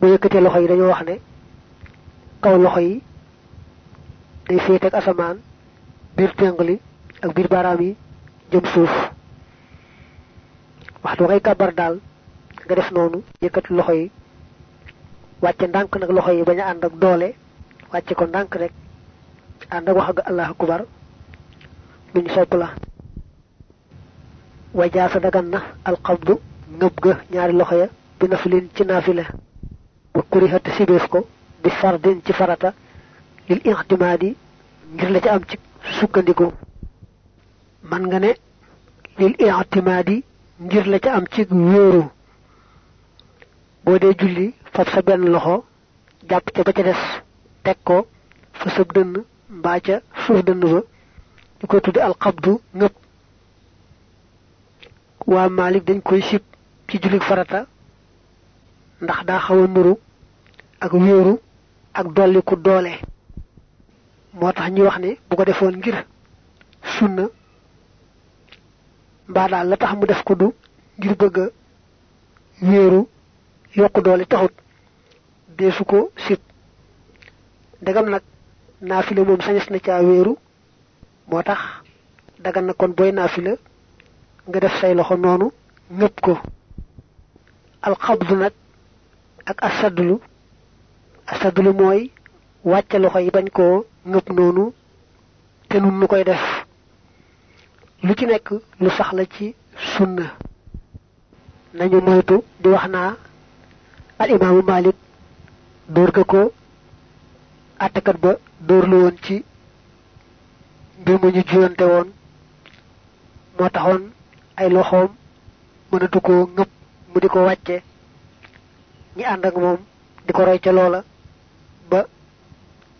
bu yëkkatee loxo yi dañoo wax ne kaw loxo yi day féete ak asamaan biir tengli ak biir baaraam yi jëm suuf. Waxtu ngay kabar daal nga def noonu yëkkati loxo yi wàcce ndànk nag loxo yi bañ a ànd ak doole wàcce ko ndànk rek ànd ak wax ak allah akubar luñ sopp la. Wajaasa dagan na alqabdu ngëb ga ñaari loxo ya bi naflin ci naafila wa kurihat sibeef ko bi fardin ci farata lil ihtimadi ngir la ci am ci sukkandiku man nga ne lil ihtimadi ngir la ci am ci wéeru boo dee julli fab sa benn loxo jàpp ca ba ca des teg ko fa sëb dënn mbaa ca suuf Malik dañ koy sib ci farata ndax daa xaw a nuru ak wéeru ak dolli ku doole. Moo tax ñuy wax ne bu ko defoon ngir sunna mbaa daal la tax mu def ko du ngir bëgg a wéeru yokku doole taxut. Deesu ko sib ndegam nag naafila moom sañes na caa wéeru. Moo tax dagan na kon booy naafila nga def say loxo noonu ngëpp ko. Alxabdu nag ak asadlu. Asadlu mooy wàcce loxo yi bañ koo ngëpp noonu te nun nu koy def. Lu ci nekk lu sax la ci sunna. Nañu moytu di wax al imaamu malik ko àttekat ba dóor lu woon ci mbir mu ñu juyante woon. Moo taxoon ay mu ko ñi ànd ak moom di ko roy ca loola ba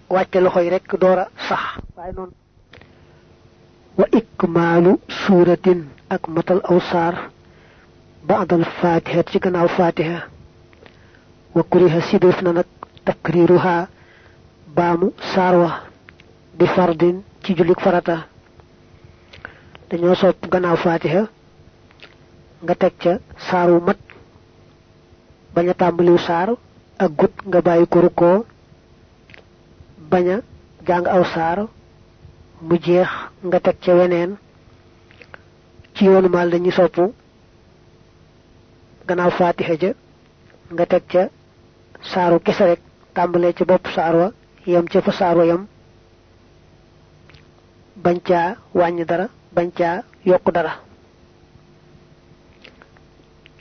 wàcce loxo yi rekk doora sax. Waaye noonu wa ikmaalu suuratin ak matal aw saar baadal fatiha ci gannaaw fatiha wa kuriha sibif na nag takriruha baamu saar wa bi fardin ci jullik farata. Dañoo sopp gannaaw fatiha nga teg ca saaru mat bañ a tàmbaliw saar ak gut nga bàyyi ko rukkoo bañ a jàng aw saar mu jeex nga teg ca weneen. Ci yoonu maal dañuy sopp gannaaw fatiha ja nga teg ca saaru kese rek tàmbalee ca bopp saar wa yam ca fa saar wa yam. Bañ caa dara bañ caa dara.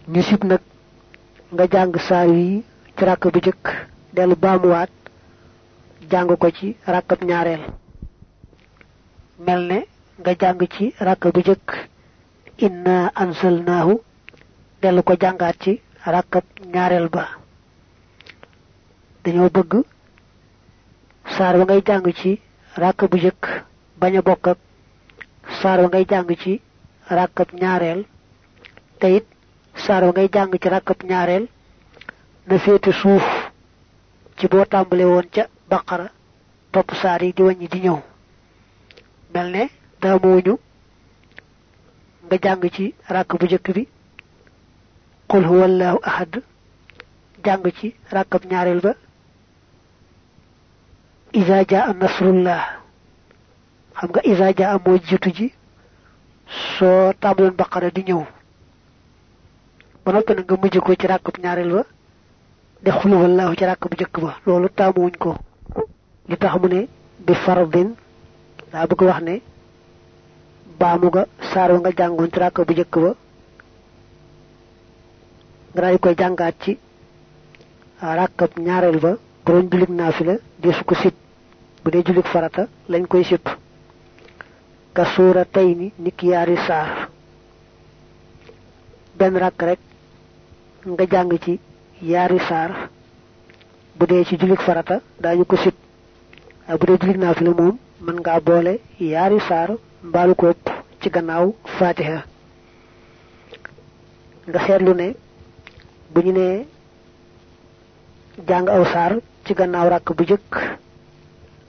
Ñu sib nag nga jàng saar yi ci ràkk bu jëkk dellu baamuwaat jàng ko ci ràkkab ñaareel. Mel ne nga jàng ci ràkk bu jëkk inna ansalnaahu dellu ko jàngaat ci ràkkab ñaareel ba. Dañoo bëgg saar wa ngay jàng ci ràkk bu jëkk bañ a bokk saar ci ràkkab ñaareel. Te saar wa ngay jàng ci ràkkab ñaareel na féete suuf ci boo tàmbale woon ca baqara topp saar yi di wàññi di ñëw. Mel ne daamuwuñu nga jàng ci ràkk bu jëkk bi qul huwallahu ahad jàng ci ràkkab ñaareel ba iza jaa nasrullah xam nga iza jaa moo jiitu ji tàmbaloon baqara di ñëw ba noppi nag nga mujj ko ci ràkkab ñaareel ba def xul wallahu ci ràkk bu jëkk ba loolu taamuwuñ ko li tax mu ne bi fardin. Daa bëgg wax ne baamu nga saar nga jàngoon ci ràkk bu jëkk ba nga daal koy jàngaat ci ñaareel ba deesu ko sib bu dee jullit farata lañ koy sib ka suura tey ni nit yaari saar benn ràkk rek nga jàng ci yaari saar. Bu dee ci jullit farata daañu ko sib. Waaye bu dee jullit naafila moom mën ngaa boole yaari saar mbaalu ko ci gannaaw fatiha nga seetlu ne bu ñu nee jàng aw saar ci gannaaw ràkk bu jëkk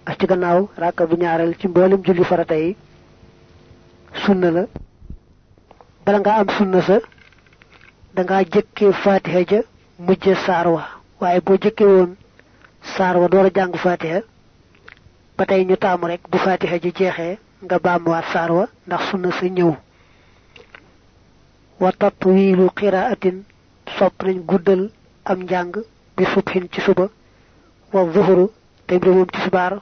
ak ci gannaaw ràkk bu ñaareel ci mboolem julli farata yi sunna la. Bala nga am sunna sa danga jëkkee fatiha ja mujje saar wa. Waaye boo jëkke woon saar wa door a jàng fatiha ba tey ñu taamu rek bu fatiha ji jeexee nga baamuwaat saar wa ndax sunna sa wa tatwilu qiraatin sopp nañ guddal am njàng bi subhin ci suba wa zuhuru te mbir moom tisbaar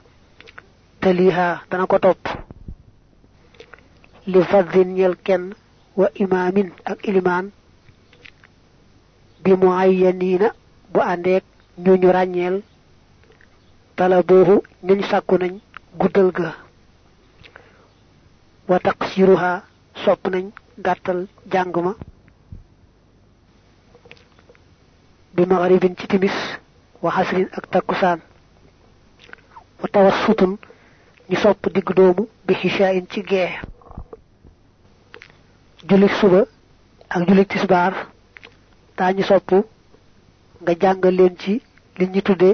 taliha dana ko topp. Li fadin ñel wa imaamin ak ilimaan bi muayyanina bu àndeek ñu ñu ràññeel tala boobu ñuñ sàkku nañ guddal ga. Wa taqsiruha sopp nañ gàttal jàng ma. Bi maghribin ci timis wa xasrin ak takkusaan. Wa tawassutun ñu sopp digg doomu bi xishaayin ci gee julik suba ak julik tisbaar daañu sopp nga jàngal leen ci li ñu tudde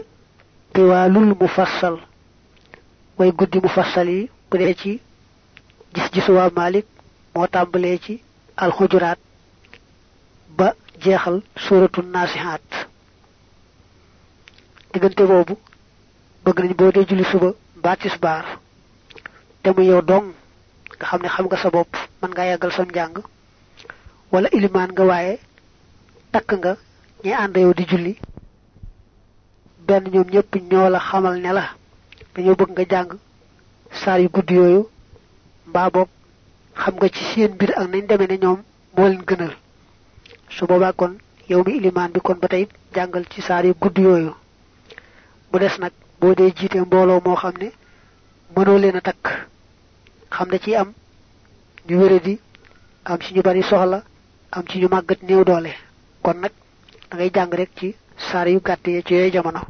tiwaalul mufassal. Way guddi mufassal yi bu dee ci gis-gisu waa Malik moo tàmbalee ci alxujuraat ba jeexal suuratu naasihaat. Diggante boobu bëgg nañ boo dee julli suba mbaa tisbaar te mu yow dong nga xam ne xam nga sa bopp mën ngaa yàggal sam njàng wala ilimaan nga waaye takk nga ñi ànd yow di julli. Benn ñoom ñëpp ñoo la xamal ne la dañoo bëgg nga jàng saar yu gudd yooyu mbaa boog xam nga ci seen mbir ak nañ demee ne ñoom moo leen gënal. Su boobaa kon yow mi ilimaan bi kon ba tey jàngal ci yu gudd yooyu. Mu des nag boo dee jiite mbooloo moo xam ne mënoo leen a takk. Xam ne ci am ñu wéradi am ci ñu bari soxla am ci ñu màggat néew doole kon nag da ngay jàng rek ci saar yu gàtt yi ci yooyu jamono.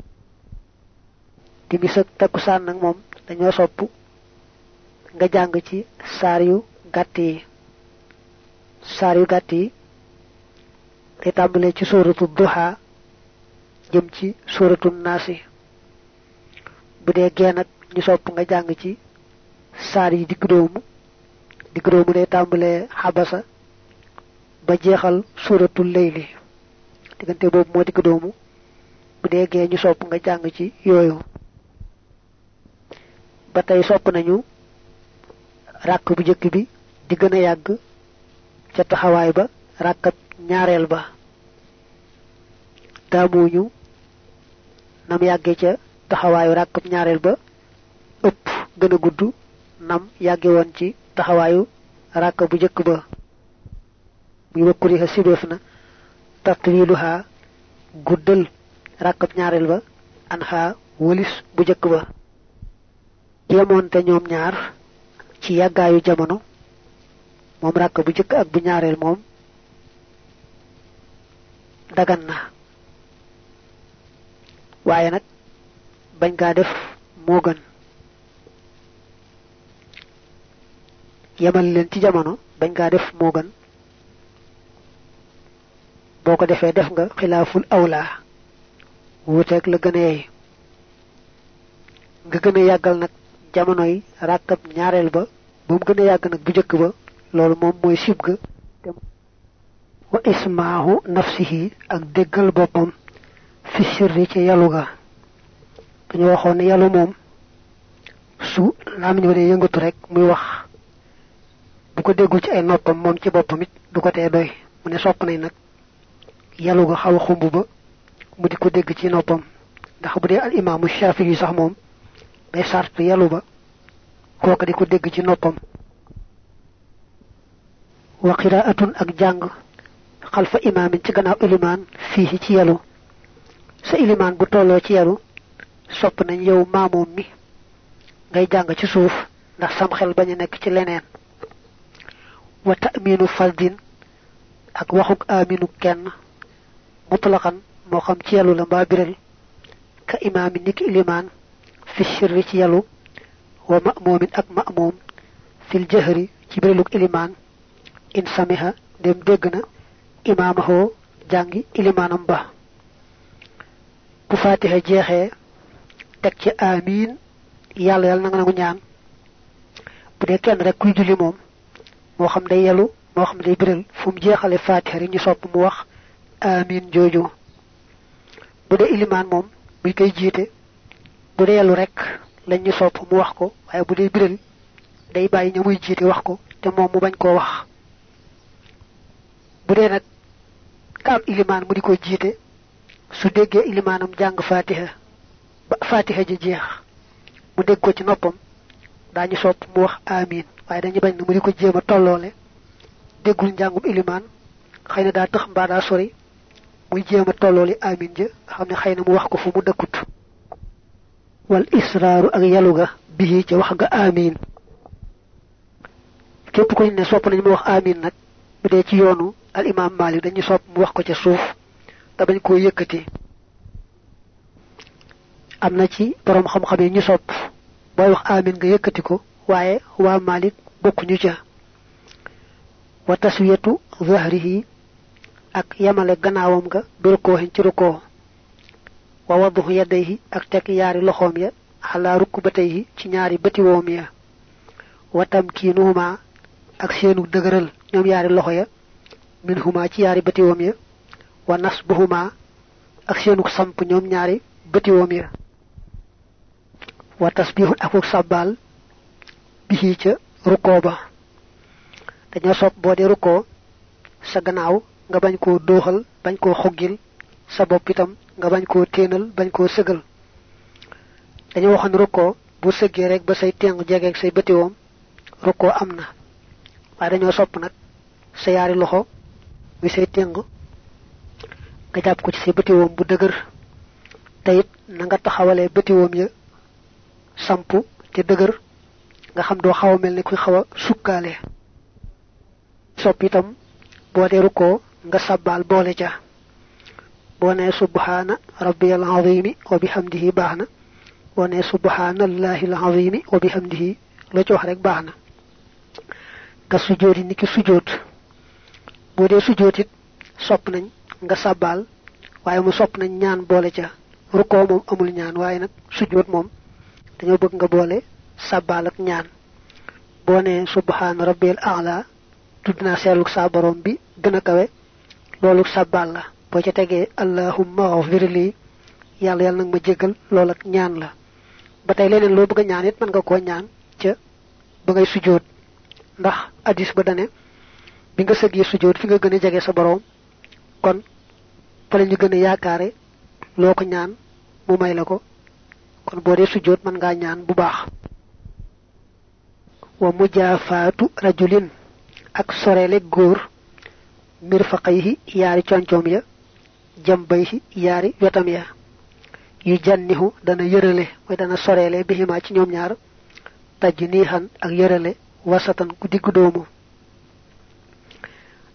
Ak takkusaan nag moom dañoo sopp nga jàng ci saar yu gàtt yi. Saar yu ci sóoratu duha jëm ci sóoratu naasi. Bu dee gee nag ñu sopp nga jàng ci saar yi digg doomu digg doomu day xabasa ba jeexal sóoratu layli diggante boobu moo digg doomu. Bu gee ñu sopp nga jàng ci yooyu. Ba tey sopp nañu ràkk bu jëkk bi di gën a yàgg ca taxawaay ba ràkkab ñaareel ba. Nam yàgge ca taxawaayu ràkkab ñaareel ba ëpp gën a gudd nam yàgge woon ci taxawaayu ràkk bu jëkk ba. Muy wakkuriha sibeef na tatwiluha guddal ràkkab ñaareel ba an xaa wëlis bu jëkk ba. Yemoonte ñoom ñaar ci yàggaayu jamono moom ràkk bu jëkk ak bu ñaareel moom dagan na. Waaye nag bañ kaa def moo gën. Yemal leen ci jamono bañ kaa def gën boo ko defee def nga xilaaful awlaa wuuteeg la gën a yey. Nga gën a yàggal nag jamono yi ràkkab ñaareel ba ba mu gën a yàgg nag bu jëkk ba loolu moom mooy sib ga. Wa ismaahu nafsihi ak déggal boppam fi sirri ci yalu ga. Dañu waxoon ne yalu moom su wa dee yëngatu rek muy wax. Bu ko déggul ci ay noppam moom ci boppam it du ko tee doy. Mu ne sopp nañ nag yalu ga xaw a xumb ba mu di ko dégg ci noppam. ndax bu dee al imaamu Shaafi yi sax moom day sart yalu ba kooka di ko dégg ci noppam. wa qiraatun ak jàng xalfa imaamin ci gannaaw ilimaan ci yalu sa ilimaan bu tolloo ci yalu sopp nañ yow maamoom mi ngay jàng ci suuf ndax sam xel bañ a nekk ci leneen. wa taaminu faldin ak waxuk aminu kenn mutlaqan moo xam ci yalu la ka imaami niki ilimaan fi sirri ci yalu wa ma'mumin ak ma'mum fil jahri ci biraluk ilimaan in samiha dem dégg na imaamahoo jàngi ilimaanam ba bu faatiha jeexee teg ci amiin yàlla yàlla na nga nangu ñaan bu dee kenn rek kuy julli moom moo xam day yelu moo xam day fu mu jeexale faatiha rek ñu sopp mu wax amiin jooju. Bu dee ilimaan moom buy koy jiite bu dee rek lañ ñu sopp mu wax ko waaye bu dee biral day bàyyi ña muy wax ko te moom mu bañ koo wax. Bu dee nag ka mu di ko jiite su déggee ilimaanam jàng fatiha ba fatiha ji jeex mu dégg ko ci noppam daañu sopp mu wax amin. Waaye dañu bañ mu di ko jéem a déggul njàngum ilimaan xëy mbaa daa sori muy jéem a tollooli amin ja xam ne xëy na mu wax ko fu mu dëkkut. Wal israaru ak yalu ga bii ca wax ga amin. Képp ko ne sopp nañ mu wax amin nag bu dee ci yoonu al imam malik dañu sopp mu wax ko ca suuf te bañ koo yëkkati. Am na ci borom xam-xam yi ñu sopp booy wax amin nga yëkkati ko waaye waa malik bokkuñu ca. Wa taswiyatu zahrihi ak yamale gannaawam nga bir kooxin ci rukkoo wa waddu yadayhi ak tek yaari loxoom ya xalaa rukkubatayhi ci ñaari bëti woom ya. Wa tamkiinuhuma ak seenu dëgëral ñoom yaari loxo ya min huma ci yaari bëti woom ya. Wa nasbuhuma ak seenu samp ñoom ñaari bëti woom ya. Wa tasbihun akuk sabbal bihi ca rukkoo ba. Dañoo sopp boo dee rukkoo sa gannaaw nga bañ koo dooxal bañ koo xoggil sa bopp itam nga bañ koo téenal bañ koo sëgal. Dañoo waxoon rukkoo bu sëggee rek ba say téng jegeeg say bëtiwoom rukkoo am na. Waaye dañoo sopp nag sa yaari loxo wi say téng nga jàpp ko ci say bëtiwoom bu dëgër. Te it na nga taxawalee bëtiwoom ya samp te dëgër nga xam doo xaw a mel ni kuy xaw a sukkaale. Sopp itam boo dee nga sabbal boole ca boo nee subhaana rabbiyal azimi wa bihamdihi baax na boo nee subhaanallahi al azimi wa bihamdihi. Loo ci wax rek baax na nga sujjóot yi ni ki sujjóot boo dee sujjóot it sopp nañ nga sabbal waaye mu sopp nañ ñaan boole ca rukkoo moom amul ñaan waaye nag sujjóot moom dañoo bëgg nga boole sabbal ak ñaan boo nee subhaana rabbiyal a'la. Tudd naa seetlu saa borom bi gën a kawe loolu sabbal la. Boo ca tegee allahumma ghfir li yàlla yàlla nag ma jéggal loolu ak ñaan la. Ba tey leneen loo bëgg ñaan it mën nga koo ñaan ca ba ngay sujjóot ndax addis ba dane bi nga sujjóot fi nga gën a jege sa borom kon fa la ñu gën a yaakaare loo ko ñaan mu may la ko. Kon boo dee sujjóot mën ngaa ñaan bu baax. Wa mujaafaatu rajulin ak soreele góor mirfaqayhi yaari concoom ya jambayhi yaari wetam ya. Yu jannihu dana yërale mooy dana soreele bihima ci ñoom ñaar taj niixan ak wasatan ku diggu doomu.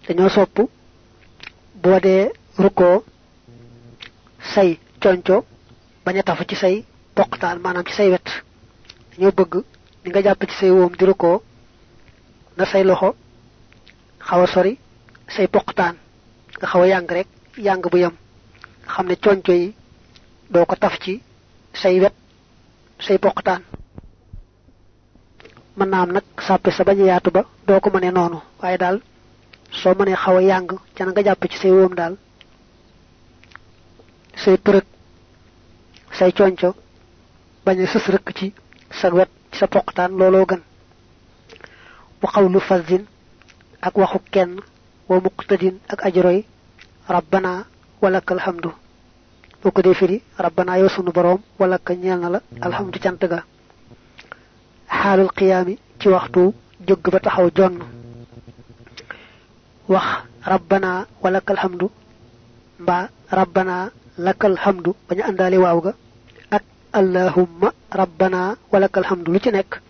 Dañoo sopp boo dee rukkoo say conco bañ a tafu ci say poqtaan maanaam ci say wet. Dañoo bëgg ni nga jàpp ci say woom di rukkoo na say loxo xaw a sori say poqtaan. Nga xaw a yàng rek yàng bu yem nga xam ne yi doo ko taf ci say wet say poqtaan. Mën naa am nag sa bañ yaatu ba doo ko mënee noonu. Waaye daal soo mënee xaw a yàng ca na nga jàpp ci say woom daal say përëg say conco bañ a sës rëkk ci sa wet ci sa poqtaan looloo gën. Bu xawlu ak waxu kenn wa muqtadin ak ajroy rabbana walakal hamdu. Boo ko dee firi rabbana yow sunu boroom walaka ñeel na la alhamdu cant ga. Xaalul qiyaami ci waxtu jóg ba taxaw jonn. Wax rabbana walakal hamdu mbaa rabbana lakal hamdu bañu àndaale waaw ga ak allahumma rabbana walakal hamdu lu ci nekk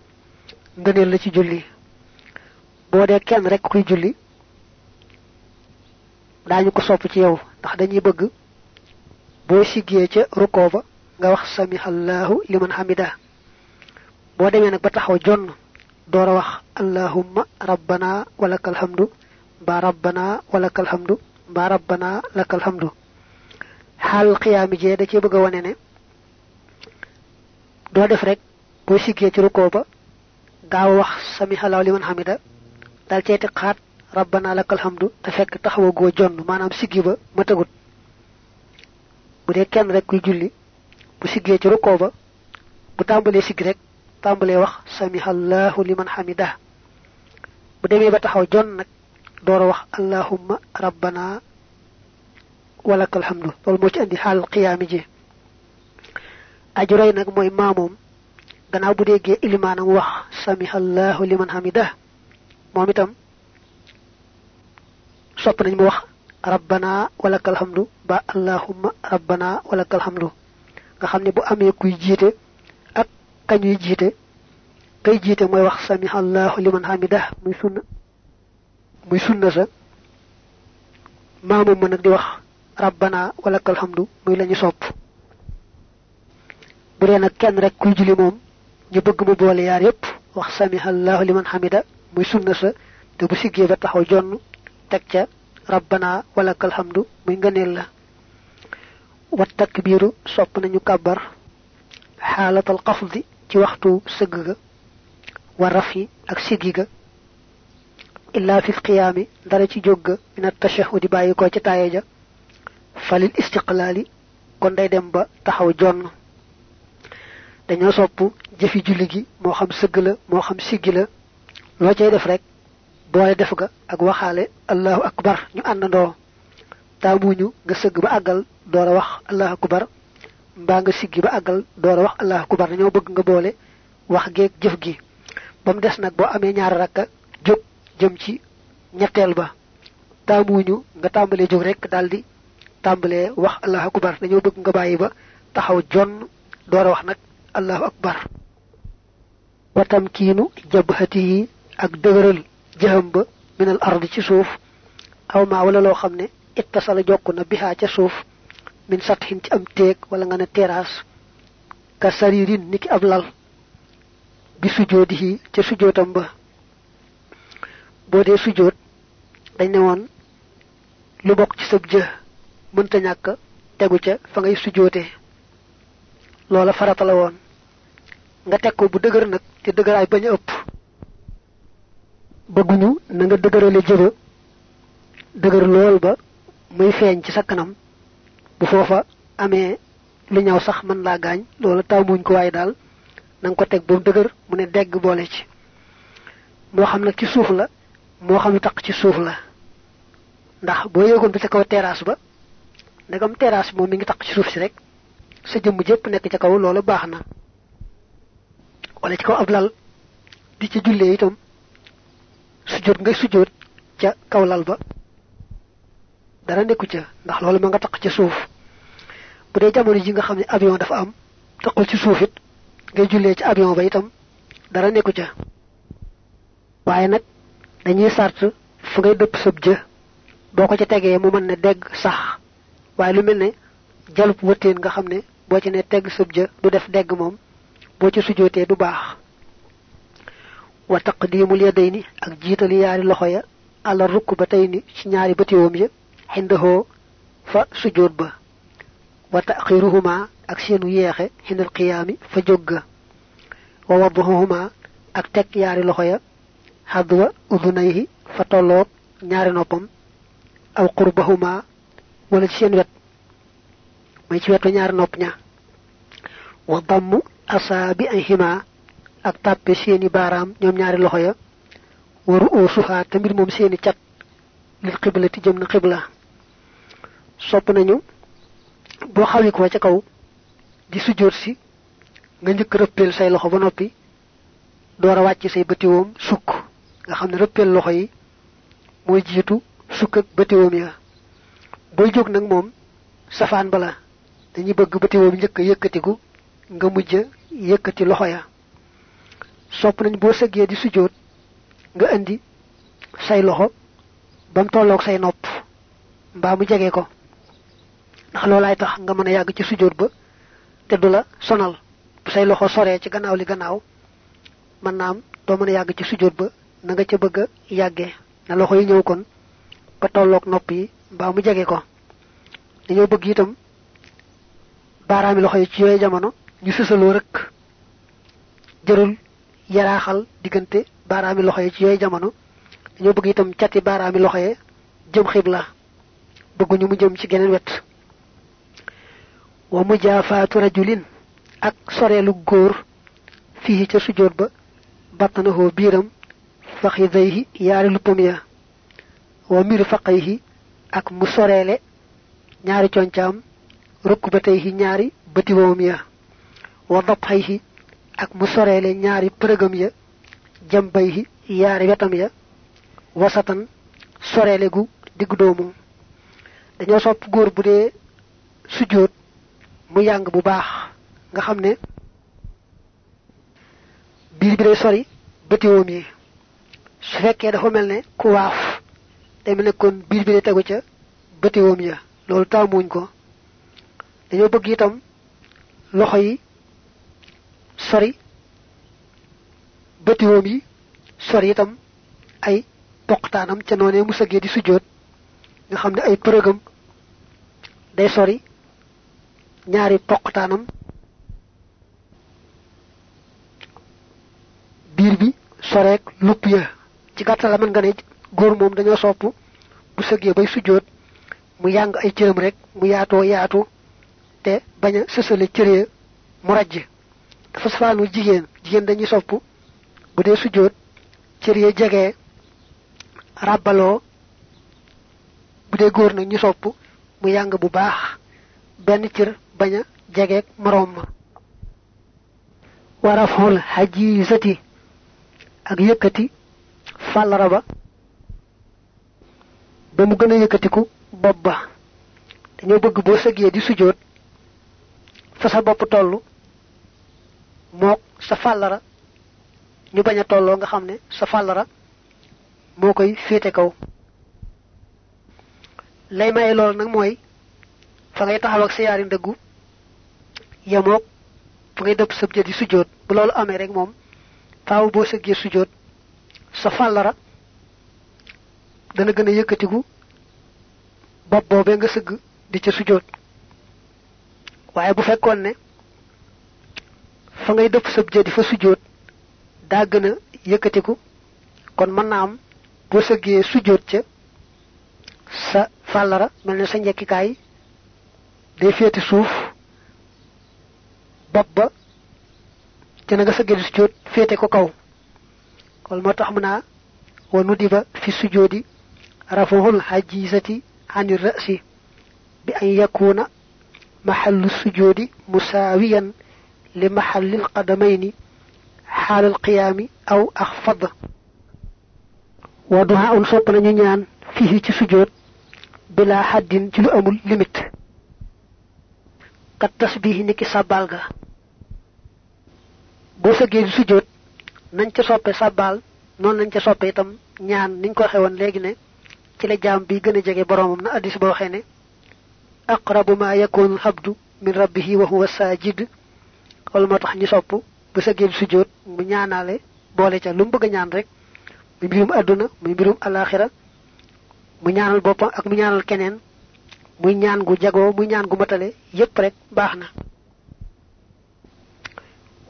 ngëneel la ci julli daañu ko sopp ci yow. ndax dañuy bëgg boo siggee ca rukkoo ba nga wax liman hamida. boo demee nag ba taxaw jonn door a wax allahumma rabbana walakal hamdu mbaa rabbana walakal hamdu mbaa rabbana lakal hamdu. xaal xiyaami jee da cee bëgg wane ne doo def rek boo siggee ci rukkoo ba gaaw wax liman hamida dal ceeti xaat rabbana lakal hamdu te fekk taxawa goo jonn maanaam siggi ba ma tëgut bu dee kenn rek kuy julli bu siggee ci rukkoo ba bu tàmbalee sigg rek wax liman hamidah. Bu demee ba taxaw jon nag door wax allahumma rabbana walakal hamdu. Loolu moo ci andi xaal qiyaami ji. Aju roy nag mooy gannaaw bu wax liman hamidah. Moom itam sopp nañ mu wax rabbana walakal hamdu. Ba allahumma rabbana walakal hamdu. Nga xam ne bu amee kuy jiite ak kañuy jiite kay jiite mooy wax samihallahu liman hamidah muy sunna muy sunna sa. Ma nag di wax rabbana walakal hamdu muy lañu sopp. Bu dee nag kenn rek kuy julli moom ñu bëgg mu boole yaar yépp wax samihallahu liman hamida muy sunna sa. Te bu siggee ba taxaw jonn teg ca rabbana walakal hamdu muy ngëneel la. Wa takbiru sopp nañu kàbbar xaalatal xafdi ci waxtu sëgg ga wa rafi ak siggi ga. Illa fi qiyaami dara ci jóg ga min ko ci taaye ja. Falil istiqlaali kon day dem ba taxaw jonn. Dañoo sopp jëfi julli gi moo xam la xam la. Def rek boole def ga ak waxaale allahu akbar ñu àndandoo. Taamuñu nga sëgg ba àggal door a wax allahu akbar. Mbaa nga siggi ba àggal door a wax allahu akbar dañoo bëgg nga boole wax geeg jëf gi. Ba mu des nag boo amee ñaari rakka jóg jëm ci ñetteel ba. Taamuñu nga tàmbalee jóg rek daldi tàmbalee wax allahu akbar dañoo bëgg nga bàyyi ba taxaw jonn door a wax nag allahu akbar. Wa tamkiinu jabhatihi ak dëgëral jëham ba minal ardi ci suuf. Aw maa wala loo xam ittasala jokk na bihaa ca suuf. Min sathin ci am téeg wala nga ne terrasse. Ka saririn niki ab lal. Bi sujoodihi ca sujootam ba. Boo dee sujoot dañ ne woon lu bokk ci sab jë mënta ñàkk tegu ca fa ngay sujootee. Loola farata la woon. Nga teg ko bu dëgër nag te dëgëraay bañ a ëpp bëgguñu na nga dëgërale jëba dëgër lool ba muy feeñ ci sa kanam. Bu foofa amee lu ñaw sax mën laa gaañ loola taamuñ ko waaye daal na nga ko teg ba dëgër mu ne degg boole ci. Moo xam nag ci suuf la moo xam taq ci suuf la. Ndax boo yéegoon bi ca kaw terrasse ba ndegam terrasse moom mi ngi taq ci suuf si rek sa jëmm jëpp nekk ca kaw loola baax na. Wala ci kaw ab lal di ci jullee itam sujjóot ngay sujjóot ca kaw lal ba. Dara nekku ca ndax loolu ma nga taq ca suuf. Bu dee jamono ji nga xam ne avion dafa am taqul ci suuf it ngay jullee ci avion ba itam dara nekku ca. Waaye nag dañuy sart fu ngay dëpp sëb jë boo ko ci tegee mu mën ne dégg sax. Waaye lu mel wëttéen nga xam ne boo ci ne sëb jë du def moom boo ci du baax وتقديم اليدين اك جيت ليار لخويا على الركبتين سي نياري بتيوم يا عنده فسجود با وتاخيرهما اك سينو ييخه حين القيام فجوغ ووضعهما اك تك ياري لخويا حدوا اذنيه فتولوك نياري نوبم أو قربهما ولا سين وات ما سي وات نياري نوب وضم اصابعهما ak tàppe seeni baaraam ñoom ñaari loxo ya. Waru oo suhaa te mbir moom seeni cat lil xiblati jëm na xibla sopp nañu boo ko ca kaw di sujjóot si nga njëkk rëppeel say loxo ba noppi door a wàcc say bëtiwoom sukk. Nga xam ne rëppeel loxo yi mooy jiitu sukk ak bëtiwoom ya. Booy jóg nag moom safaan bala dañuy bëgg bëtiwoom njëkk yëkkatiku nga mujj yëkkati loxo ya sopp nañ boo sëggee di sujjóot nga indi say loxo ba mu tolloog say nopp mbaa mu jege ko. Ndax loolaay tax nga mën a ci sujjóot ba te du sonal. Bu say loxo soree ci gannaaw li gannaaw mën naa am doo mën a yàgg ci sujjóot ba na nga ca bëgg a na loxo yi ñëw kon ba tolloog nopp yi mbaa mu jege ko. Dañoo bëgg itam baaraami loxo yi ci yooyu jamono ñu sësaloo rek. Jërul yaraaxal diggante baaraami loxo yi ci yooyu jamono. dañoo bëgg itam cati baaraami loxo yi jëm xibla. bëgguñu mu jëm ci geneen wet. wa mujafaatu rajulin ak soreelu góor fii ca sujjóot ba battanahoo biiram faxidayhi yaari luppam ya. wa mir faqayhi ak mu soreele ñaari concaam rukkubatayhi ñaari bëtiwoom ya. wa dabxayhi ak mu soreele ñaari përëgam ya jambayhi yaari wetam ya wasatan soreele gu diggu doomu dañoo sopp góor bu dee sujjóot mu yàng bu baax nga xam ne biir bi day sori bëtiwoom yi. Su fekkee dafa mel ne ku waaf day mel kon biir bi day tegu ca bëtiwoom ya loolu taamuñ ko. Dañoo bëgg itam loxo sori bëtiwoom yi sori itam ay poqtaanam ca noonee mu sëggee di sujjóot. Nga xam ne ay përëgam day sori. Ñaari poqtaanam biir bi soreek lupp ya. Ci gàttal la mën nga ne góor moom dañoo sopp bu sëggee bay sujjóot. Mu yàng ay cëram rek mu yaatoo yaatu te bañ a sësale cëree mu dafa safaanu jigéen. Jigéen dañuy sopp bu dee sujjóot cër yi jege ràbbaloo. Bu dee góor ñu sopp mu yàng bu baax. Benn cër bañ a jegeeg moroom ma. Waraful hajizati ak yëkkati fàllara ba. Ba mu gën a yëkkatiku bopp ba. Dañoo bëgg sëggee di sujjóot fa sa bopp toll mook sa fàllara ñu bañ a tolloo nga xam ne sa fàllara moo koy kaw. Lay maye loolu nag mooy fa ngay taxaw ak sa yaari ndëggu yemook fa ngay dëpp sëb jë di sujjóot. Bu loolu amee rek moom faaw boo sëggee sujjóot sa fàllara dana gën a yëkkatiku bopp boobee nga sëgg di ca sujjóot. Waaye bu fekkoon ne fa ngay dëpp sëb jë di fa sujjóot daa gën a yëkkatiku. Kon mën naa am boo sujjóot ca sa fàllara mel ne sa njekkikaay day féete suuf bopp ba ca na nga sëggee di sujjóot féete ko kaw. Kon moo tax mu naa wa nudiba fi sujjóoti rafuhul hajizati ani rasi bi an yakuna mahallu sujjóoti musaawiyan li mahallil qadamayni xaalal qiyaami aw axfad wa duha un sopp nañu ñaan fii ci sujjóot bila xaddin ci lu amul limite kat tasbihi niki sàbbaal ga boo sëggee di sujjóot nañ ca soppe sàbbaal noonu lañ ca soppe itam ñaan niñ ko waxee woon léegi ne ci la jaam bi gën a jege boroomam na addis ba waxee ne aqrabu ma yakunu habdu min rabbihi wa huwa sajid loolu moo tax ñu sopp bu sëggee di sujjóot mu ñaanaale boole ca lu mu bëgg ñaan rek muy mbirum àdduna muy mbirum alaxira mu ñaanal boppam ak mu ñaanal keneen muy ñaan gu jagoo muy ñaan gu matale yépp rek baax na.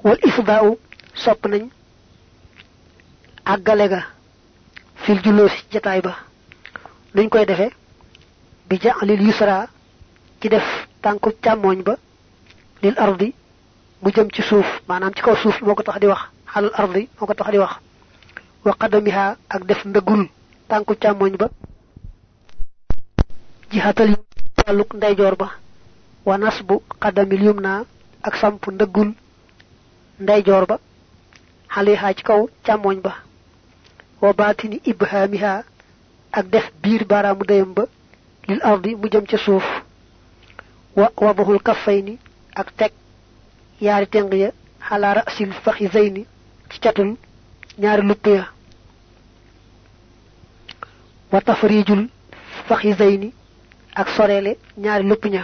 Wal ifdaau sopp nañ àggale ga fil julloo ba. Koy bi ja'lil yusra ci def tànku càmmooñ ba lil ardi mu jëm ci suuf maanaam ci kaw suuf moo ko tax di wax ardi moo ko tax di wax. Wa qadamiha ak def ndëggul tànku càmmooñ ba jihatal wàlluk ndeyjoor ba wa nasbu qadamil yumna ak samp ndëggul ndeyjoor ba xaliha ci kaw càmmooñ ba wa baatini ibhamiha ak def biir baaraamu dayam ba lil ardi mu jëm ca suuf wa wadaxul kaffayni ak teg yaari teng ya xalaa rasil faxi zeyni ci catul ñaari lupp ya. Wa tafrijul ak soreele ñaari lupp ña.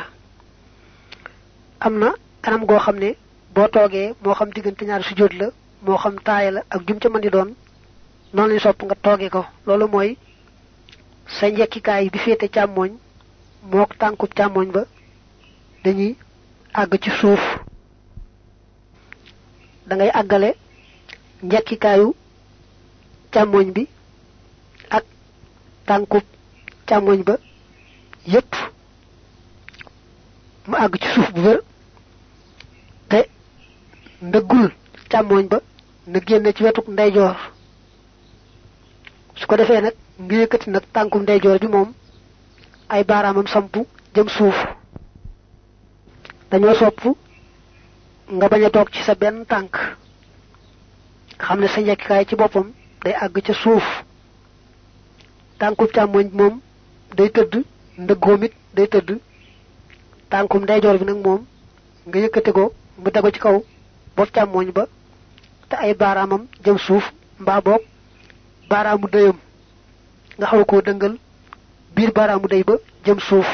Am na kanam goo xam ne boo toogee moo xam diggante ñaari sujjóot la moo xam taaya la ak jum ca mën di doon noonu lañu sopp nga toogee ko. Loolu mooy sa njekkikaay bi féete càmmooñ mook tànku càmmooñ ba dañuy àgg ci suuf da ngay àggale njekkikaayu càmmooñ bi ak tànku càmmooñ ba yépp. Mu àgg ci suuf bu wér te ndëggul càmmooñ ba na génne ci wetuk ndeyjoor. Su ko defee nag nga yëkkati nag tànkum ndeyjoor bi moom ay baaraamam sampu jëm suuf. Dañoo sopp nga bañ a toog ci sa benn tànk xam ne sa njekkikaay ci boppam day àgg ca suuf. Tànkub càmmoñ moom day tëdd ndëggoom it day tëdd. Tànkum ndeyjoor bi nag moom nga yëkkate ko mu tegu ci kaw bopp càmmoñ ba te ay baaraamam jëm suuf mbaa boog baaraamu dëyam nga xaw koo dëngal biir baaraamu dëy ba jëm suuf.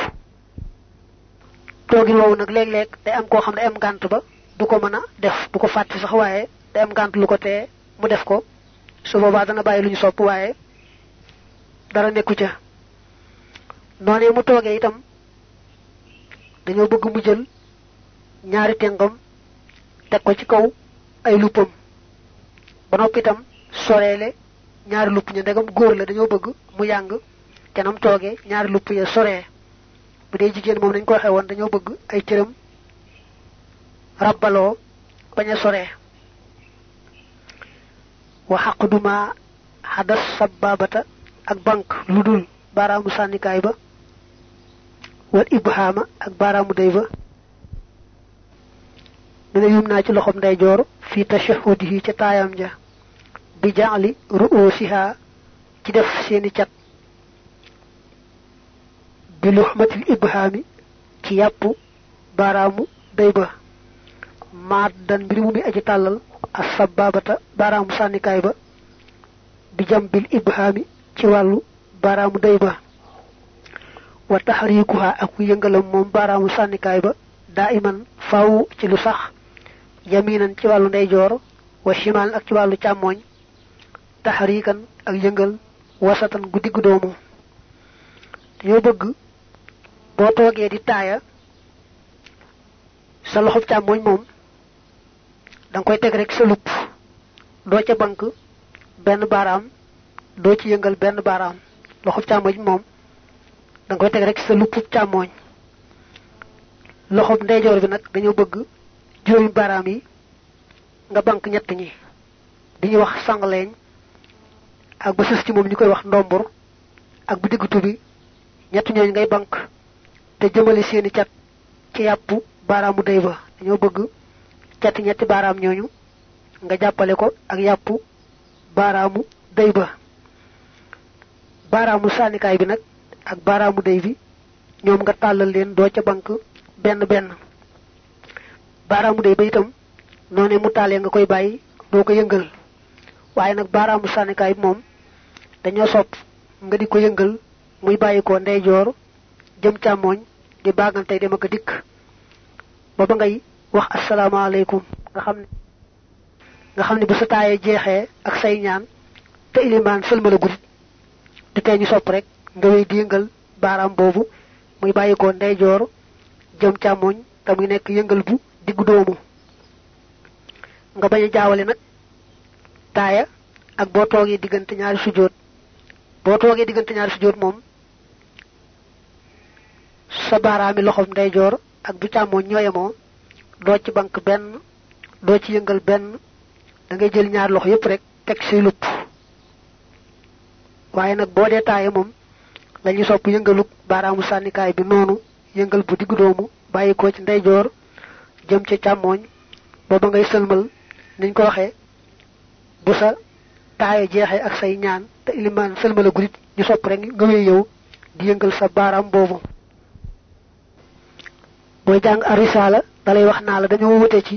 Toogin woowu nag léeg-léeg day am koo xam am ngànt ba du ko mën def du ko fàtte sax waaye day am ngànt lu ko tee mu def ko. Su boobaa dana bàyyi lu ñu sopp waaye dara nekku ca. Noonee mu toogee itam dañoo bëgg mu jël ñaari tengam teg ko ci kaw ay luppam. Ba noppi itam soreele ñaari lupp ña ndegam góor la dañoo bëgg mu yàng kenam toogee ñaari lupp ya soree. Bu dee jigéen moom nañ ko waxee woon dañoo bëgg ay cëram rabbaloo bañ a soree wa xaqduma xadas sababata ak bank lu dul baaraamu ba wal ibhaama ak baaraamu day ba. Dina yum naa ci loxom ndeyjoor fi tashahudihi ca taayam ja bi jaali ru'usiha ci def seeni bi luxmatil ibhaami ci yàpp baaraamu day ba maat dan mbir mu mi aji tàllal as sababata baaraamu sànnikaay ba bi jambil ibhaami ci wàllu baaraamu day ba wa taxriikuha ak yëngalam moom baaraamu sànnikaay ba daa iman faw ci lu sax yaminan ci wàllu ndeyjoor wa shimal ak ci wàllu càmmooñ ak wasatan gu digg doomu. Dañoo bëgg boo toogee di taaya sa danga koy teg rek sa lupp. Doo ca bank benn baaraam doo ci yëngal benn baaraam. Loxob càmmooñ moom danga koy teg rek sa lupp càmmooñ loxob ndeyjoor bi nag dañoo bëgg juróomi baaraam yi nga bank ñett ñi. Di ñuy wax sangleeñ ak ba sës ci moom ñu koy wax ndombur ak bu diggutu bi ñett ñooñu ngay bank. Te jëmale seeni cat ci yàpp baaraamu day ba. Dañoo bëgg cati ñetti baaraam ñooñu nga jàppale ko ak yàpp baaraamu day ba. Baaraamu sànnikaay bi nag ak baaraamu day bi ñoom nga tàllal leen doo ca bank benn benn. Baaraamu day ba itam noone mu taalee nga koy bàyyi doo yëngal. Waaye nag sànnikaay bi moom sopp nga di ko yëngal muy bàyyi ko ndeyjoor jëm càmmooñ di baagantey dem ak ba ba ngay wax asalaamaaleykum nga xam ne nga xam ne bu sa jeexee ak say ñaan te gudit di tee ñu sopp rek nga wéy di yëngal baaraam boobu muy bàyyi ko ndeyjoor jëm càmmooñ te muy nekk yëngal bu diggu doomu nga bañ jaawale nag taaya ak boo toogee diggante ñaari sujjóot. Boo toogee diggante ñaari sujjóot moom sa baaraami loxoom ndeyjoor ak bu càmmooñ ñooyemoo doo ci bank benn doo ci yëngal benn da ngay jël ñaar loxo yépp rek teg say lupp. Waaye nag boo dee taaye moom lañuy sopp yëngaluk baaraamu sànnikaay bi noonu yëngal bu diggu doomu bàyyi ko ci ndeyjoor jëm ca càmmooñ booba ngay sëlmal niñ ko waxee bu sa taaye jeexee ak say ñaan te ilimaan sëlmala gudit ñu sopp rek nga wéy yow di yëngal sa baaraam boobu booy jàng arisaala dalay wax naa la dañoo wute ci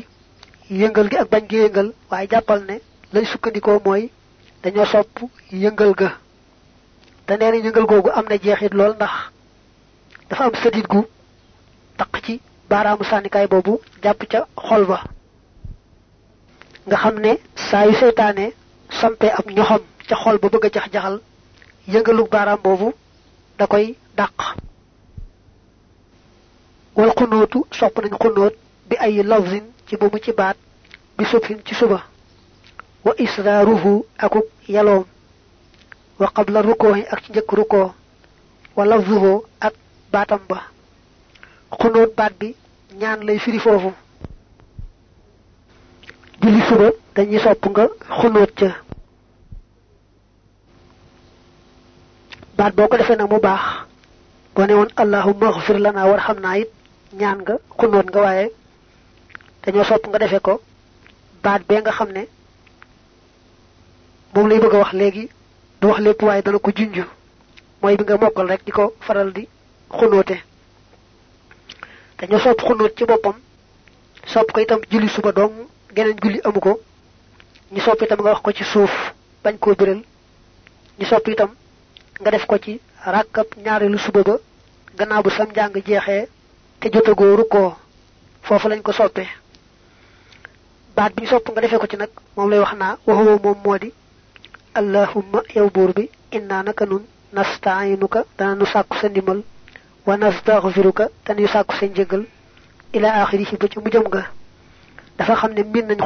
yëngal gi ak bañ gi yëngal waaye jàppal ne lañ sukkandikoo mooy dañoo sopp yëngal ga. Te nee na yëngal googu am na jeexit lool ndax dafa am sëdit gu taq ci baaraamu sànnikaay boobu jàpp ca xol ba. Nga xam ne saa yu seytaane sampe ab ñoxam ca xol ba bëgg a jax-jaxal yëngalu baaraam boobu da koy dàq wal xunóotu sopp nañ xunóot bi ay lafzin ci bu mu ci baat bi subhin ci suba. Wa israaruhu akuk yaloom. Wa qabla rukoohi ak ci rukoo. Wa lafzuhu ak baatam ba. Xunóot baat bi ñaan lay firi foofu. Julli suba dañuy sopp nga xunóot ca. Baat mu allahumma xfir lana ñaan nga xunóot nga waaye dañoo sopp nga defee ko. Baat bee nga xam ne moom lay bëgg a wax léegi du wax lépp waaye dana ko junj mooy bi nga mokkal rek di ko faral di xunóote dañoo sopp xunóot ci boppam sopp ko itam julli suba dong geneen julli amu ko. Ñu sopp itam nga wax ko ci suuf bañ koo biral. Ñu sopp itam nga def ko ci ràkkab ñaareelu suba ba gannaaw bu sam njàng jeexee te jotagoo rukkoo foofu lañ ko soppee baat bi sopp nga defee ko ci nag moom lay wax naa waxuwa moom moo di allahumma yow buur bi naka nun nastainuka dana nu sa ndimbal wa nastaghfiruka te ñu sàkku sa ila axirihi ba ci mujjam nga dafa xam min nañ